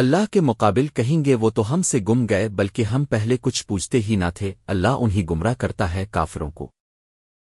اللہ کے مقابل کہیں گے وہ تو ہم سے گم گئے بلکہ ہم پہلے کچھ پوچھتے ہی نہ تھے، اللہ انہیں گمراہ کرتا ہے کافروں کو۔